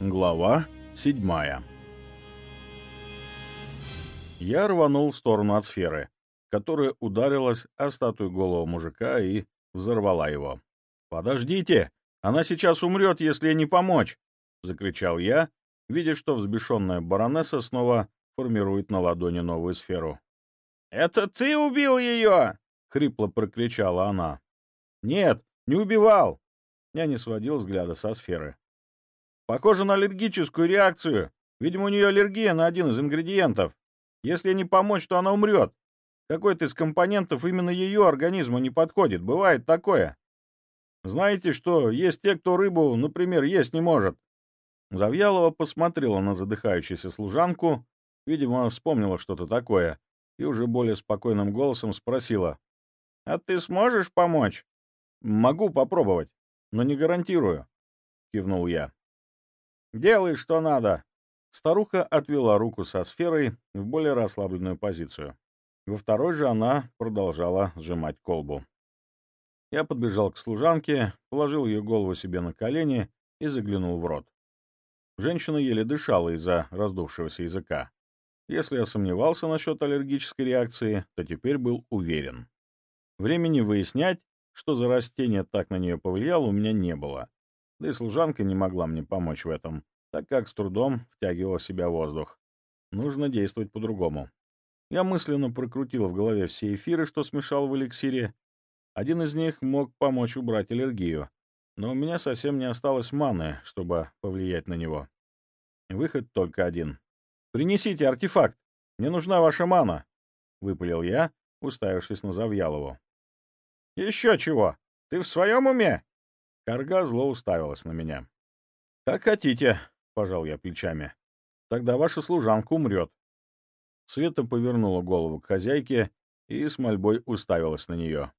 Глава седьмая Я рванул в сторону от сферы, которая ударилась о статую голого мужика и взорвала его. «Подождите! Она сейчас умрет, если не помочь!» — закричал я, видя, что взбешенная баронесса снова формирует на ладони новую сферу. «Это ты убил ее!» — хрипло прокричала она. «Нет, не убивал!» Я не сводил взгляда со сферы. «Похоже на аллергическую реакцию. Видимо, у нее аллергия на один из ингредиентов. Если не помочь, то она умрет. Какой-то из компонентов именно ее организму не подходит. Бывает такое. Знаете что, есть те, кто рыбу, например, есть не может». Завьялова посмотрела на задыхающуюся служанку, видимо, вспомнила что-то такое, и уже более спокойным голосом спросила. «А ты сможешь помочь?» «Могу попробовать, но не гарантирую», — кивнул я. «Делай, что надо». Старуха отвела руку со сферой в более расслабленную позицию. Во второй же она продолжала сжимать колбу. Я подбежал к служанке, положил ее голову себе на колени и заглянул в рот. Женщина еле дышала из-за раздувшегося языка. Если я сомневался насчет аллергической реакции, то теперь был уверен. Времени выяснять, что за растение так на нее повлияло, у меня не было. Да и служанка не могла мне помочь в этом, так как с трудом втягивала в себя воздух. Нужно действовать по-другому. Я мысленно прокрутил в голове все эфиры, что смешал в эликсире. Один из них мог помочь убрать аллергию, но у меня совсем не осталось маны, чтобы повлиять на него. Выход только один. «Принесите артефакт! Мне нужна ваша мана!» — выпалил я, уставившись на Завьялову. «Еще чего? Ты в своем уме?» Карга зло уставилась на меня. «Как хотите», — пожал я плечами. «Тогда ваша служанка умрет». Света повернула голову к хозяйке и с мольбой уставилась на нее.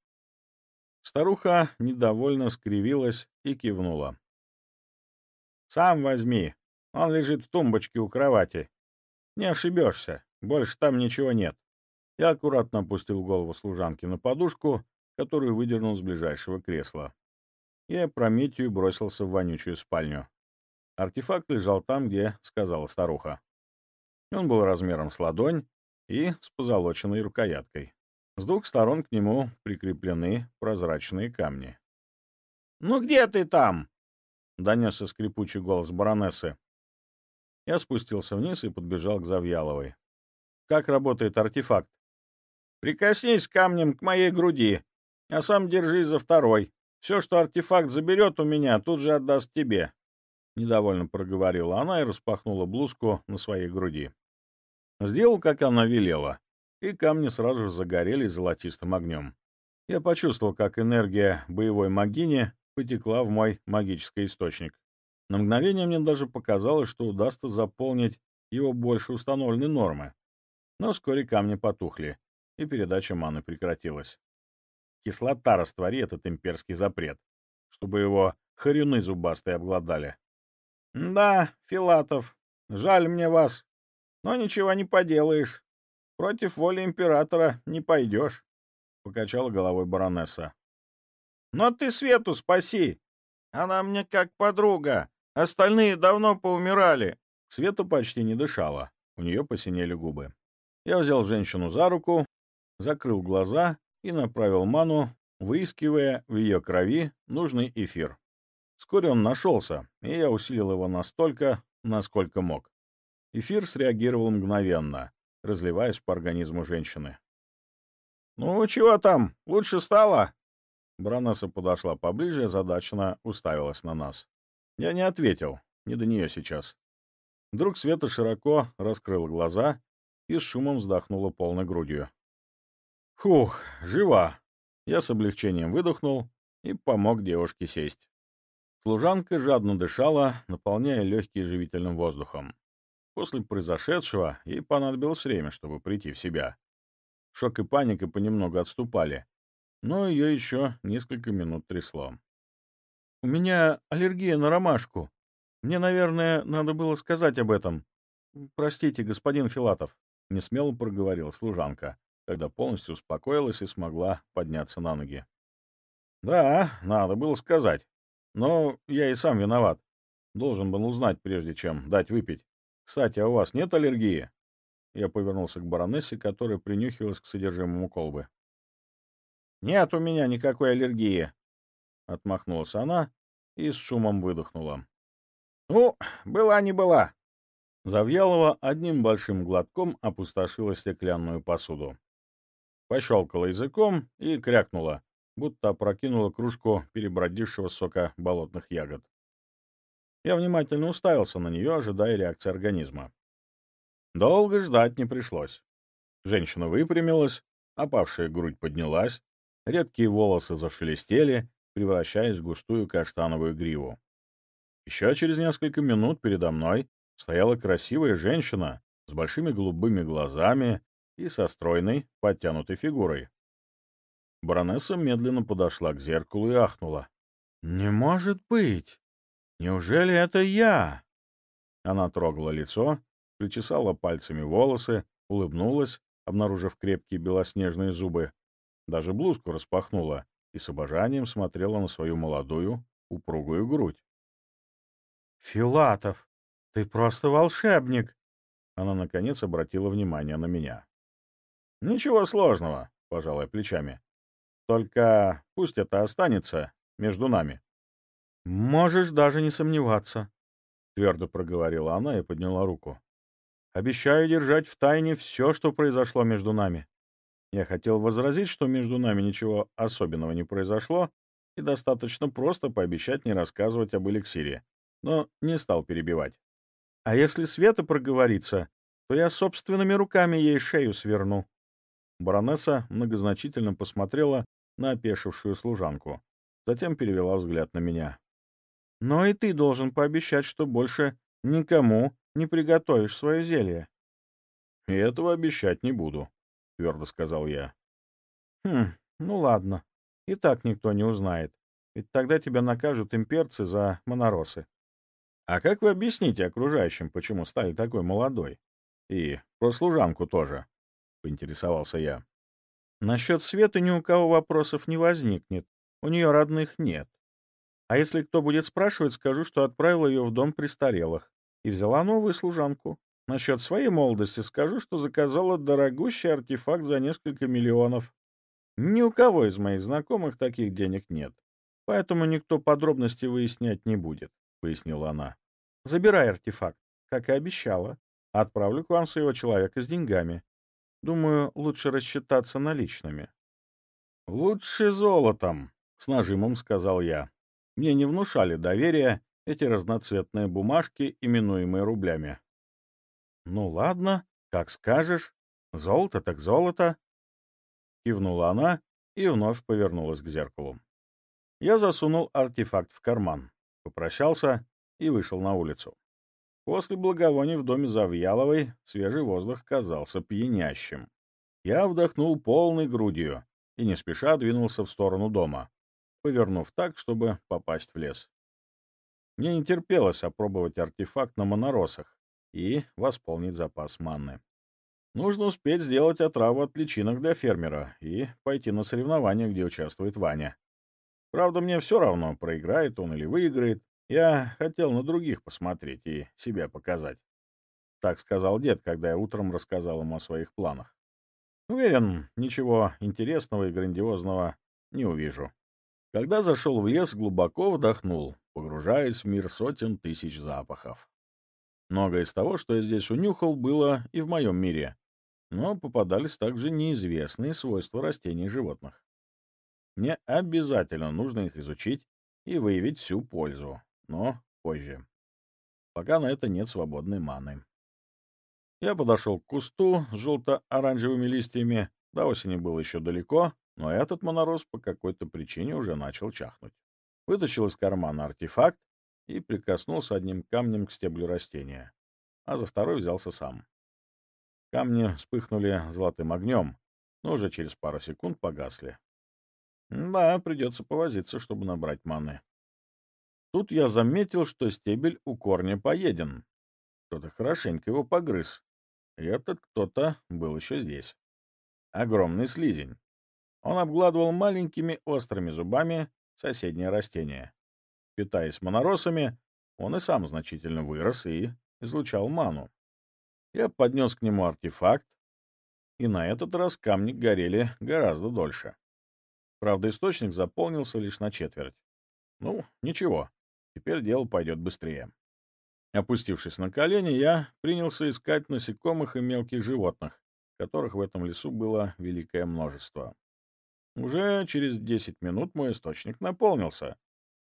Старуха недовольно скривилась и кивнула. «Сам возьми. Он лежит в тумбочке у кровати. Не ошибешься. Больше там ничего нет». Я аккуратно опустил голову служанки на подушку, которую выдернул с ближайшего кресла. И опрометью бросился в вонючую спальню. Артефакт лежал там, где сказала старуха. Он был размером с ладонь и с позолоченной рукояткой. С двух сторон к нему прикреплены прозрачные камни. «Ну где ты там?» — донесся скрипучий голос баронессы. Я спустился вниз и подбежал к Завьяловой. «Как работает артефакт?» «Прикоснись камнем к моей груди, а сам держись за второй. Все, что артефакт заберет у меня, тут же отдаст тебе». Недовольно проговорила она и распахнула блузку на своей груди. Сделал, как она велела, и камни сразу же загорелись золотистым огнем. Я почувствовал, как энергия боевой магини потекла в мой магический источник. На мгновение мне даже показалось, что удастся заполнить его больше установленной нормы. Но вскоре камни потухли, и передача маны прекратилась. Кислота раствори этот имперский запрет, чтобы его хорюны зубастые обглодали. — Да, Филатов, жаль мне вас, но ничего не поделаешь. Против воли императора не пойдешь, — покачала головой баронесса. — Но ты Свету спаси. Она мне как подруга. Остальные давно поумирали. Света почти не дышала. У нее посинели губы. Я взял женщину за руку, закрыл глаза и направил ману, выискивая в ее крови нужный эфир. Вскоре он нашелся, и я усилил его настолько, насколько мог. Эфир среагировал мгновенно, разливаясь по организму женщины. «Ну, чего там? Лучше стало?» Бранаса подошла поближе и озадаченно уставилась на нас. Я не ответил, не до нее сейчас. Вдруг Света широко раскрыла глаза и с шумом вздохнула полной грудью. «Фух, жива!» Я с облегчением выдохнул и помог девушке сесть. Служанка жадно дышала, наполняя легкие живительным воздухом. После произошедшего ей понадобилось время, чтобы прийти в себя. Шок и паника понемногу отступали, но ее еще несколько минут трясло. «У меня аллергия на ромашку. Мне, наверное, надо было сказать об этом. Простите, господин Филатов», — несмело проговорила служанка, когда полностью успокоилась и смогла подняться на ноги. «Да, надо было сказать. Но я и сам виноват. Должен был узнать, прежде чем дать выпить. Кстати, а у вас нет аллергии? Я повернулся к баронессе, которая принюхивалась к содержимому колбы. «Нет у меня никакой аллергии», — отмахнулась она и с шумом выдохнула. «Ну, была не была». Завьялова одним большим глотком опустошила стеклянную посуду. Пощелкала языком и крякнула, будто опрокинула кружку перебродившего сока болотных ягод. Я внимательно уставился на нее, ожидая реакции организма. Долго ждать не пришлось. Женщина выпрямилась, опавшая грудь поднялась, редкие волосы зашелестели, превращаясь в густую каштановую гриву. Еще через несколько минут передо мной стояла красивая женщина с большими голубыми глазами и со стройной, подтянутой фигурой. Баронесса медленно подошла к зеркалу и ахнула. «Не может быть! Неужели это я?» Она трогала лицо, причесала пальцами волосы, улыбнулась, обнаружив крепкие белоснежные зубы, даже блузку распахнула и с обожанием смотрела на свою молодую, упругую грудь. «Филатов, ты просто волшебник!» Она, наконец, обратила внимание на меня. «Ничего сложного», — пожалуй плечами. Только пусть это останется между нами. — Можешь даже не сомневаться, — твердо проговорила она и подняла руку. — Обещаю держать в тайне все, что произошло между нами. Я хотел возразить, что между нами ничего особенного не произошло, и достаточно просто пообещать не рассказывать об эликсире, но не стал перебивать. А если Света проговорится, то я собственными руками ей шею сверну. Баронесса многозначительно посмотрела на опешившую служанку. Затем перевела взгляд на меня. «Но и ты должен пообещать, что больше никому не приготовишь свое зелье». «И этого обещать не буду», — твердо сказал я. «Хм, ну ладно. И так никто не узнает. Ведь тогда тебя накажут имперцы за моноросы. А как вы объясните окружающим, почему стали такой молодой? И про служанку тоже, — поинтересовался я. Насчет Светы ни у кого вопросов не возникнет. У нее родных нет. А если кто будет спрашивать, скажу, что отправила ее в дом престарелых и взяла новую служанку. Насчет своей молодости скажу, что заказала дорогущий артефакт за несколько миллионов. Ни у кого из моих знакомых таких денег нет, поэтому никто подробности выяснять не будет, — пояснила она. — Забирай артефакт, как и обещала. Отправлю к вам своего человека с деньгами. Думаю, лучше рассчитаться наличными. «Лучше золотом», — с нажимом сказал я. Мне не внушали доверия эти разноцветные бумажки, именуемые рублями. «Ну ладно, как скажешь. Золото так золото», — кивнула она и вновь повернулась к зеркалу. Я засунул артефакт в карман, попрощался и вышел на улицу. После благовоний в доме Завьяловой свежий воздух казался пьянящим. Я вдохнул полной грудью и не спеша двинулся в сторону дома, повернув так, чтобы попасть в лес. Мне не терпелось опробовать артефакт на моноросах и восполнить запас манны. Нужно успеть сделать отраву от личинок для фермера и пойти на соревнования, где участвует Ваня. Правда, мне все равно, проиграет он или выиграет. Я хотел на других посмотреть и себя показать. Так сказал дед, когда я утром рассказал ему о своих планах. Уверен, ничего интересного и грандиозного не увижу. Когда зашел в лес, глубоко вдохнул, погружаясь в мир сотен тысяч запахов. Многое из того, что я здесь унюхал, было и в моем мире, но попадались также неизвестные свойства растений и животных. Мне обязательно нужно их изучить и выявить всю пользу но позже. Пока на это нет свободной маны. Я подошел к кусту с желто-оранжевыми листьями. До осени было еще далеко, но этот монороз по какой-то причине уже начал чахнуть. Вытащил из кармана артефакт и прикоснулся одним камнем к стеблю растения, а за второй взялся сам. Камни вспыхнули золотым огнем, но уже через пару секунд погасли. Да, придется повозиться, чтобы набрать маны. Тут я заметил, что стебель у корня поеден. Кто-то хорошенько его погрыз. И этот кто-то был еще здесь. Огромный слизень. Он обгладывал маленькими острыми зубами соседнее растение. Питаясь моноросами, он и сам значительно вырос и излучал ману. Я поднес к нему артефакт, и на этот раз камни горели гораздо дольше. Правда, источник заполнился лишь на четверть. Ну, ничего, теперь дело пойдет быстрее. Опустившись на колени, я принялся искать насекомых и мелких животных, которых в этом лесу было великое множество. Уже через 10 минут мой источник наполнился.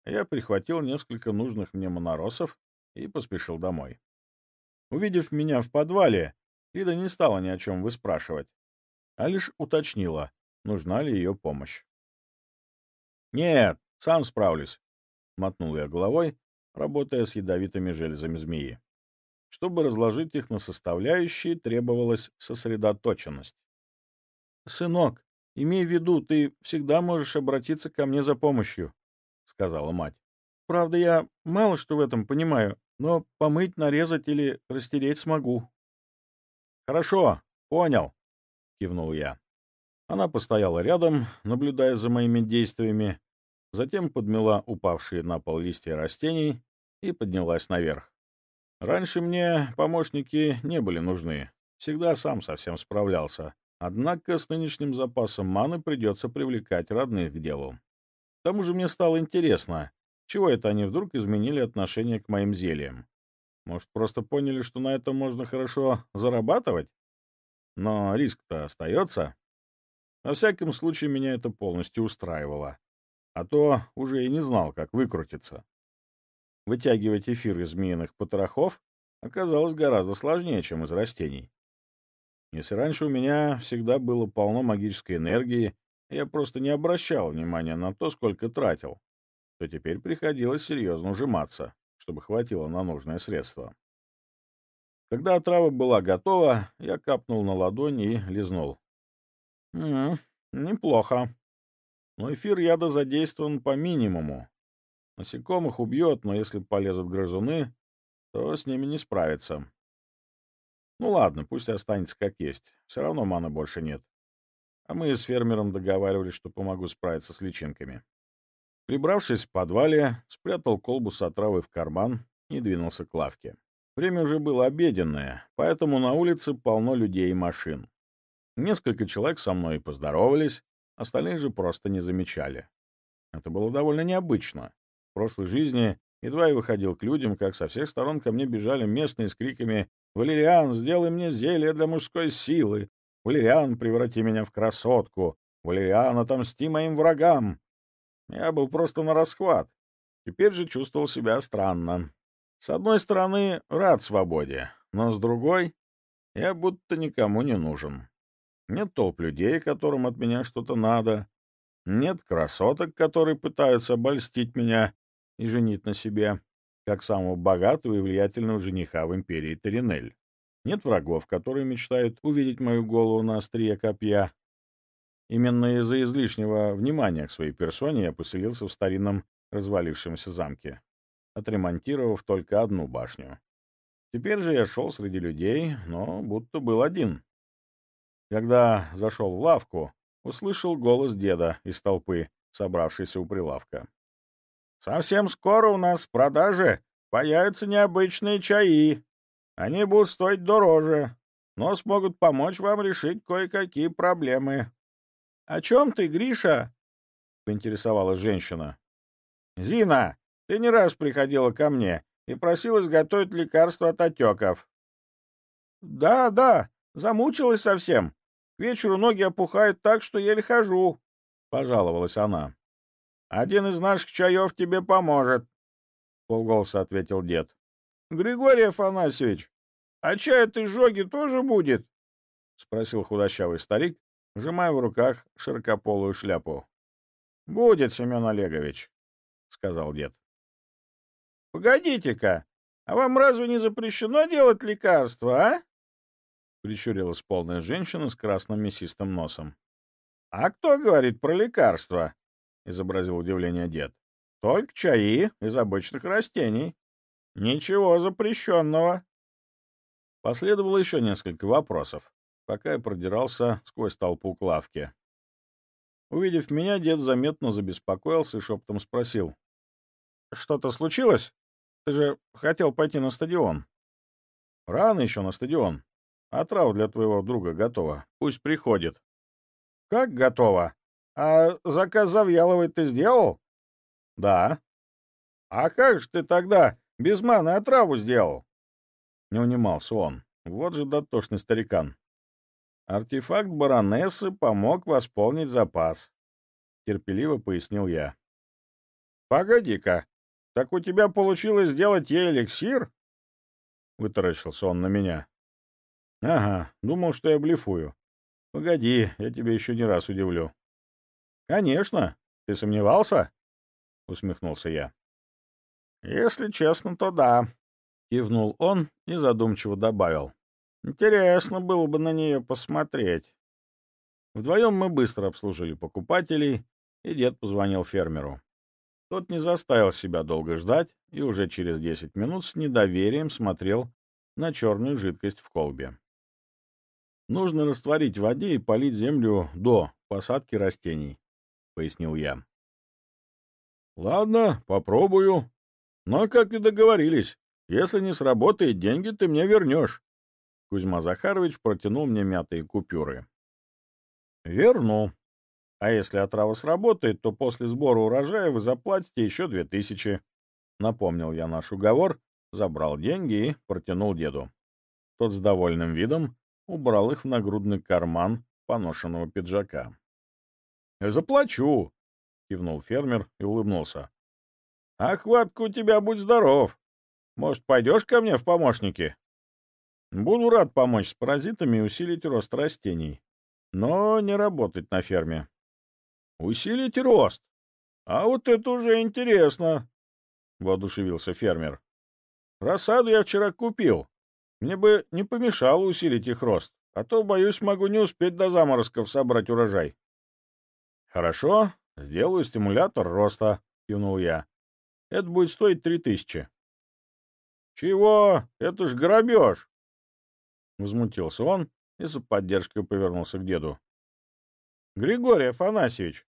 Я прихватил несколько нужных мне моноросов и поспешил домой. Увидев меня в подвале, Лида не стала ни о чем выспрашивать, а лишь уточнила, нужна ли ее помощь. «Нет, сам справлюсь», — мотнул я головой, работая с ядовитыми железами змеи. Чтобы разложить их на составляющие, требовалась сосредоточенность. «Сынок, имей в виду, ты всегда можешь обратиться ко мне за помощью», — сказала мать. «Правда, я мало что в этом понимаю, но помыть, нарезать или растереть смогу». «Хорошо, понял», — кивнул я. Она постояла рядом, наблюдая за моими действиями, затем подмела упавшие на пол листья растений и поднялась наверх. Раньше мне помощники не были нужны, всегда сам совсем справлялся. Однако с нынешним запасом маны придется привлекать родных к делу. К тому же мне стало интересно, чего это они вдруг изменили отношение к моим зельям. Может, просто поняли, что на этом можно хорошо зарабатывать? Но риск-то остается. Во всяком случае, меня это полностью устраивало. А то уже и не знал, как выкрутиться. Вытягивать эфир из змеиных потрохов оказалось гораздо сложнее, чем из растений. Если раньше у меня всегда было полно магической энергии, я просто не обращал внимания на то, сколько тратил, то теперь приходилось серьезно ужиматься, чтобы хватило на нужное средство. Когда отрава была готова, я капнул на ладонь и лизнул. «М -м, неплохо. Но эфир яда задействован по минимуму, Насекомых убьет, но если полезут грызуны, то с ними не справится. Ну ладно, пусть останется как есть. Все равно маны больше нет. А мы с фермером договаривались, что помогу справиться с личинками. Прибравшись в подвале, спрятал колбу с отравой в карман и двинулся к лавке. Время уже было обеденное, поэтому на улице полно людей и машин. Несколько человек со мной поздоровались, остальные же просто не замечали. Это было довольно необычно прошлой жизни едва и выходил к людям, как со всех сторон ко мне бежали местные с криками «Валериан, сделай мне зелье для мужской силы! Валериан, преврати меня в красотку! Валериан, отомсти моим врагам!» Я был просто на расхват. Теперь же чувствовал себя странно. С одной стороны, рад свободе, но с другой, я будто никому не нужен. Нет толп людей, которым от меня что-то надо. Нет красоток, которые пытаются обольстить меня и женить на себе, как самого богатого и влиятельного жениха в империи Теринель. Нет врагов, которые мечтают увидеть мою голову на острие копья. Именно из-за излишнего внимания к своей персоне я поселился в старинном развалившемся замке, отремонтировав только одну башню. Теперь же я шел среди людей, но будто был один. Когда зашел в лавку, услышал голос деда из толпы, собравшейся у прилавка. Совсем скоро у нас в продаже появятся необычные чаи. Они будут стоить дороже, но смогут помочь вам решить кое-какие проблемы. — О чем ты, Гриша? — поинтересовалась женщина. — Зина, ты не раз приходила ко мне и просила изготовить лекарство от отеков. — Да, да, замучилась совсем. К вечеру ноги опухают так, что еле хожу, — пожаловалась она. Один из наших чаев тебе поможет, — полголоса ответил дед. — Григорий Афанасьевич, а чай от изжоги тоже будет? — спросил худощавый старик, сжимая в руках широкополую шляпу. — Будет, Семен Олегович, — сказал дед. — Погодите-ка, а вам разве не запрещено делать лекарства, а? — прищурилась полная женщина с красным мясистым носом. — А кто говорит про лекарства? — изобразил удивление дед. — Только чаи из обычных растений. Ничего запрещенного. Последовало еще несколько вопросов, пока я продирался сквозь толпу к лавке. Увидев меня, дед заметно забеспокоился и шептом спросил. — Что-то случилось? Ты же хотел пойти на стадион. Рано еще на стадион. Отрава для твоего друга готова. Пусть приходит. Как готово? А заказ Завьяловой ты сделал? Да. А как же ты тогда без маны отраву сделал? Не унимался он. Вот же дотошный старикан. Артефакт баронессы помог восполнить запас. Терпеливо пояснил я. Погоди-ка, так у тебя получилось сделать ей эликсир? Вытаращился он на меня. Ага, думал, что я блефую. Погоди, я тебя еще не раз удивлю. Конечно, ты сомневался? Усмехнулся я. Если честно, то да. Кивнул он и задумчиво добавил. Интересно было бы на нее посмотреть. Вдвоем мы быстро обслужили покупателей, и дед позвонил фермеру. Тот не заставил себя долго ждать и уже через 10 минут с недоверием смотрел на черную жидкость в колбе. Нужно растворить в воде и полить землю до посадки растений, — пояснил я. — Ладно, попробую. Но, как и договорились, если не сработает, деньги ты мне вернешь. Кузьма Захарович протянул мне мятые купюры. — Верну. А если отрава сработает, то после сбора урожая вы заплатите еще две тысячи. Напомнил я наш уговор, забрал деньги и протянул деду. Тот с довольным видом убрал их в нагрудный карман поношенного пиджака. — Заплачу! — кивнул фермер и улыбнулся. — А хватка у тебя будь здоров! Может, пойдешь ко мне в помощники? Буду рад помочь с паразитами и усилить рост растений, но не работать на ферме. Усилить рост? А вот это уже интересно, — воодушевился фермер. Рассаду я вчера купил. Мне бы не помешало усилить их рост, а то, боюсь, могу не успеть до заморозков собрать урожай. Хорошо, сделаю стимулятор роста, — кивнул я. Это будет стоить три тысячи. Чего? Это ж грабеж! Возмутился он и за поддержкой повернулся к деду. Григорий Афанасьевич,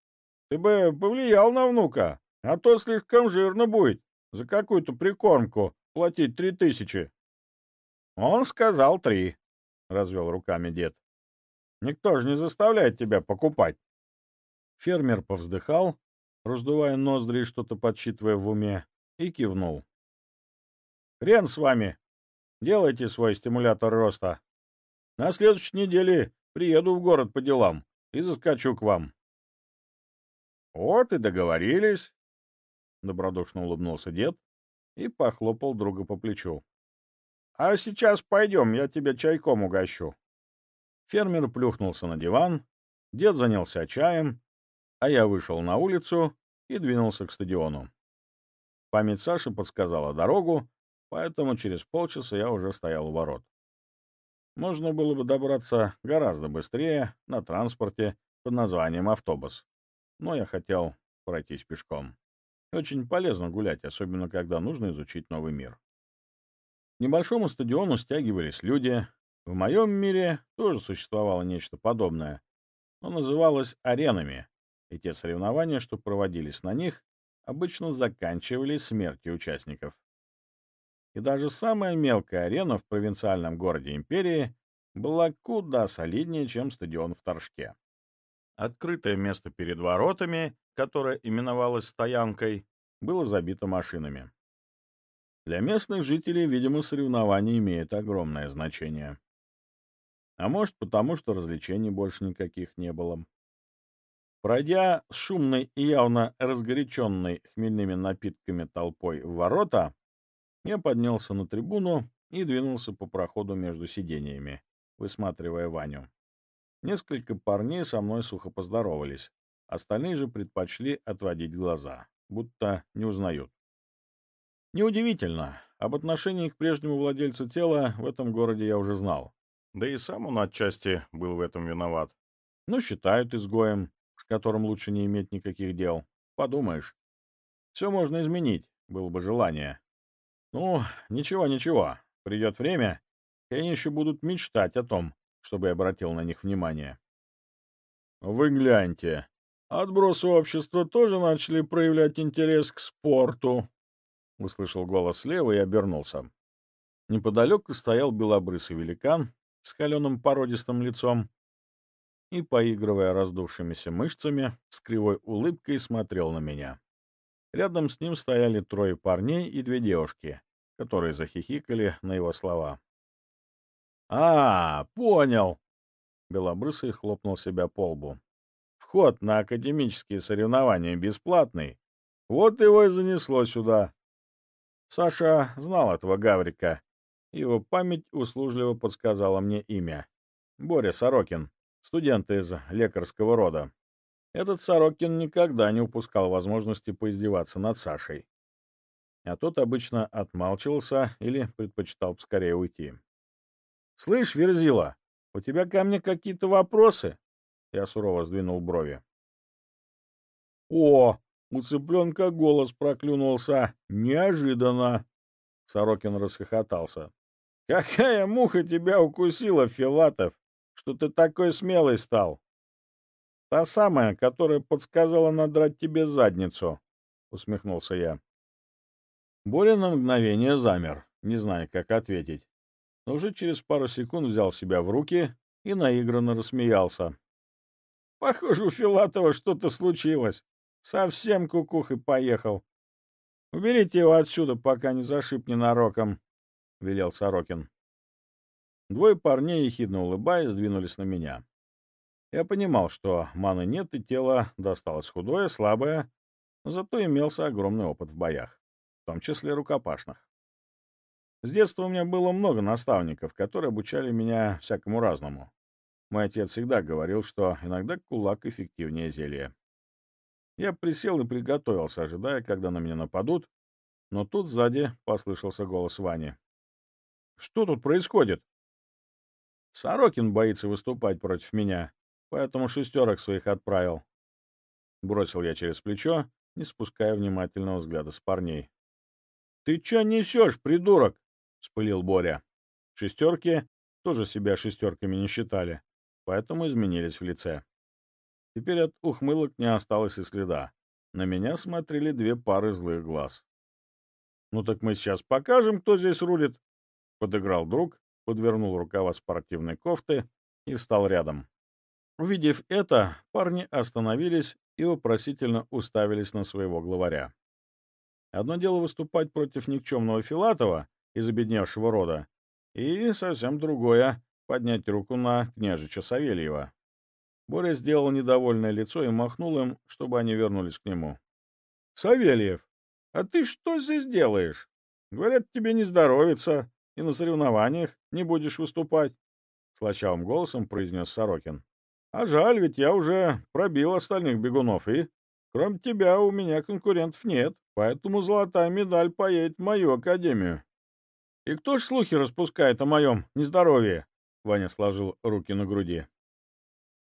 ты бы повлиял на внука, а то слишком жирно будет за какую-то прикормку платить три тысячи. Он сказал три, — развел руками дед. Никто же не заставляет тебя покупать. Фермер повздыхал, раздувая ноздри и что-то подсчитывая в уме, и кивнул. Хрен с вами. Делайте свой стимулятор роста. На следующей неделе приеду в город по делам и заскочу к вам. Вот и договорились. Добродушно улыбнулся дед и похлопал друга по плечу. А сейчас пойдем, я тебя чайком угощу. Фермер плюхнулся на диван, дед занялся чаем, а я вышел на улицу и двинулся к стадиону. Память Саши подсказала дорогу, поэтому через полчаса я уже стоял у ворот. Можно было бы добраться гораздо быстрее на транспорте под названием автобус, но я хотел пройтись пешком. Очень полезно гулять, особенно когда нужно изучить новый мир. К небольшому стадиону стягивались люди. В моем мире тоже существовало нечто подобное, но называлось аренами, и те соревнования, что проводились на них, обычно заканчивались смертью участников и даже самая мелкая арена в провинциальном городе империи была куда солиднее, чем стадион в Торжке. Открытое место перед воротами, которое именовалось стоянкой, было забито машинами. Для местных жителей, видимо, соревнования имеют огромное значение. А может, потому что развлечений больше никаких не было. Пройдя с шумной и явно разгоряченной хмельными напитками толпой в ворота, я поднялся на трибуну и двинулся по проходу между сидениями, высматривая Ваню. Несколько парней со мной сухо поздоровались, остальные же предпочли отводить глаза, будто не узнают. Неудивительно, об отношении к прежнему владельцу тела в этом городе я уже знал. Да и сам он отчасти был в этом виноват. Ну, считают изгоем, с которым лучше не иметь никаких дел. Подумаешь. Все можно изменить, было бы желание. Ну, ничего, ничего. Придет время, и они еще будут мечтать о том, чтобы я обратил на них внимание. Вы гляньте. Отбросы общества тоже начали проявлять интерес к спорту. — услышал голос слева и обернулся. Неподалеку стоял белобрысый великан с каленым породистым лицом и, поигрывая раздувшимися мышцами, с кривой улыбкой смотрел на меня. Рядом с ним стояли трое парней и две девушки, которые захихикали на его слова. «А, понял!» Белобрысый хлопнул себя по лбу. «Вход на академические соревнования бесплатный. Вот его и занесло сюда». Саша знал этого Гаврика. Его память услужливо подсказала мне имя. Боря Сорокин, студент из лекарского рода. Этот Сорокин никогда не упускал возможности поиздеваться над Сашей. А тот обычно отмалчивался или предпочитал скорее уйти. «Слышь, Верзила, у тебя ко мне какие-то вопросы?» Я сурово сдвинул брови. «О, у цыпленка голос проклюнулся. Неожиданно!» Сорокин расхохотался. «Какая муха тебя укусила, Филатов, что ты такой смелый стал?» «Та самая, которая подсказала надрать тебе задницу», — усмехнулся я. Боря на мгновение замер, не зная, как ответить но уже через пару секунд взял себя в руки и наигранно рассмеялся. «Похоже, у Филатова что-то случилось. Совсем кукухой поехал. Уберите его отсюда, пока не зашиб ненароком», — велел Сорокин. Двое парней, ехидно улыбаясь, двинулись на меня. Я понимал, что маны нет, и тело досталось худое, слабое, но зато имелся огромный опыт в боях, в том числе рукопашных. С детства у меня было много наставников, которые обучали меня всякому разному. Мой отец всегда говорил, что иногда кулак эффективнее зелья. Я присел и приготовился, ожидая, когда на меня нападут, но тут сзади послышался голос Вани. «Что тут происходит?» «Сорокин боится выступать против меня, поэтому шестерок своих отправил». Бросил я через плечо, не спуская внимательного взгляда с парней. «Ты чё несешь, придурок?» вспылил Боря. Шестерки тоже себя шестерками не считали, поэтому изменились в лице. Теперь от ухмылок не осталось и следа. На меня смотрели две пары злых глаз. «Ну так мы сейчас покажем, кто здесь рулит», — подыграл друг, подвернул рукава спортивной кофты и встал рядом. Увидев это, парни остановились и вопросительно уставились на своего главаря. Одно дело выступать против никчемного Филатова, из обедневшего рода, и совсем другое — поднять руку на княжича Савельева. Боря сделал недовольное лицо и махнул им, чтобы они вернулись к нему. — Савельев, а ты что здесь делаешь? Говорят, тебе не здоровится, и на соревнованиях не будешь выступать, — слащавым голосом произнес Сорокин. — А жаль, ведь я уже пробил остальных бегунов, и, кроме тебя, у меня конкурентов нет, поэтому золотая медаль поедет в мою академию. «И кто ж слухи распускает о моем нездоровье?» Ваня сложил руки на груди.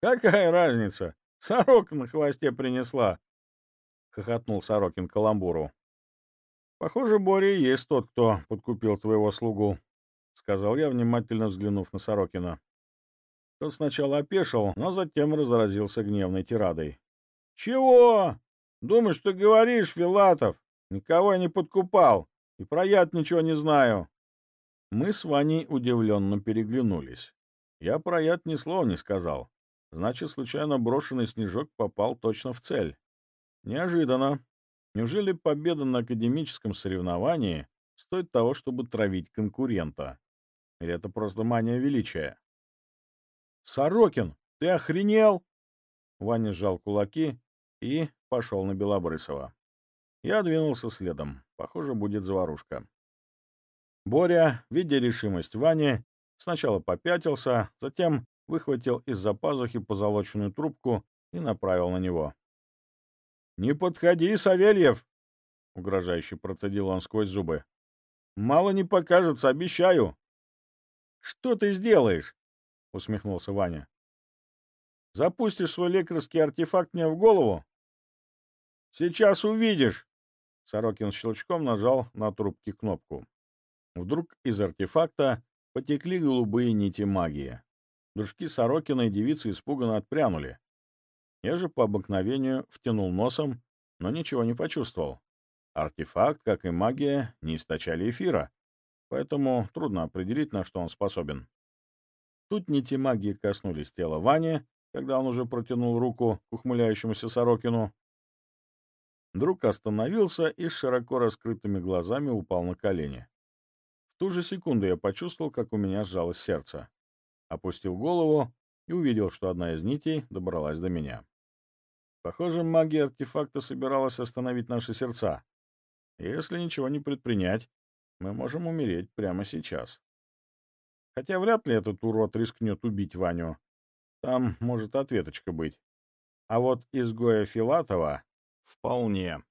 «Какая разница? Сорока на хвосте принесла!» — хохотнул Сорокин каламбуру. «Похоже, Боря есть тот, кто подкупил твоего слугу», — сказал я, внимательно взглянув на Сорокина. Тот сначала опешил, но затем разразился гневной тирадой. «Чего? Думаешь, что говоришь, Филатов? Никого я не подкупал, и про яд ничего не знаю. Мы с Ваней удивленно переглянулись. Я про яд ни слова не сказал. Значит, случайно брошенный снежок попал точно в цель. Неожиданно. Неужели победа на академическом соревновании стоит того, чтобы травить конкурента? Или это просто мания величия? «Сорокин, ты охренел?» Ваня сжал кулаки и пошел на Белобрысова. Я двинулся следом. Похоже, будет заварушка. Боря, видя решимость Вани, сначала попятился, затем выхватил из-за пазухи позолоченную трубку и направил на него. «Не подходи, Савельев!» — угрожающе процедил он сквозь зубы. «Мало не покажется, обещаю!» «Что ты сделаешь?» — усмехнулся Ваня. «Запустишь свой лекарский артефакт мне в голову?» «Сейчас увидишь!» Сорокин щелчком нажал на трубке кнопку. Вдруг из артефакта потекли голубые нити магии. Дружки Сорокина и девицы испуганно отпрянули. Я же по обыкновению втянул носом, но ничего не почувствовал. Артефакт, как и магия, не источали эфира, поэтому трудно определить, на что он способен. Тут нити магии коснулись тела Вани, когда он уже протянул руку к ухмыляющемуся Сорокину. Друг остановился и с широко раскрытыми глазами упал на колени. В ту же секунду я почувствовал, как у меня сжалось сердце. Опустил голову и увидел, что одна из нитей добралась до меня. Похоже, магия артефакта собиралась остановить наши сердца. Если ничего не предпринять, мы можем умереть прямо сейчас. Хотя вряд ли этот урод рискнет убить Ваню. Там может ответочка быть. А вот изгоя Филатова — вполне.